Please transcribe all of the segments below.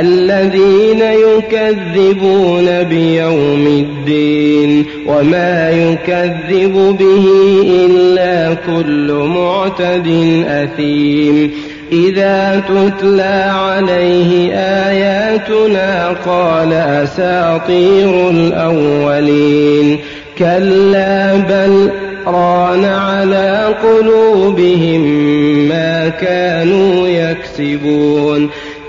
الذين يكذبون بيوم الدين وما يكذب به إلا كل معتد أثيم. إذا تتلى عليه آياتنا قال أساطير الأولين. كلا بل ران على قلوبهم ما كانوا يكسبون.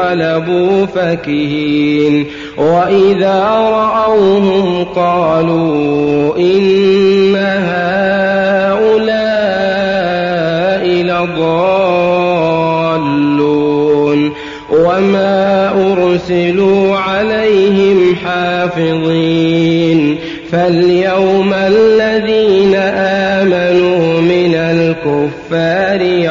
انقلبوا فكهين وإذا رأوهم قالوا إن هؤلاء لضالون وما أرسلوا عليهم حافظين فاليوم الذين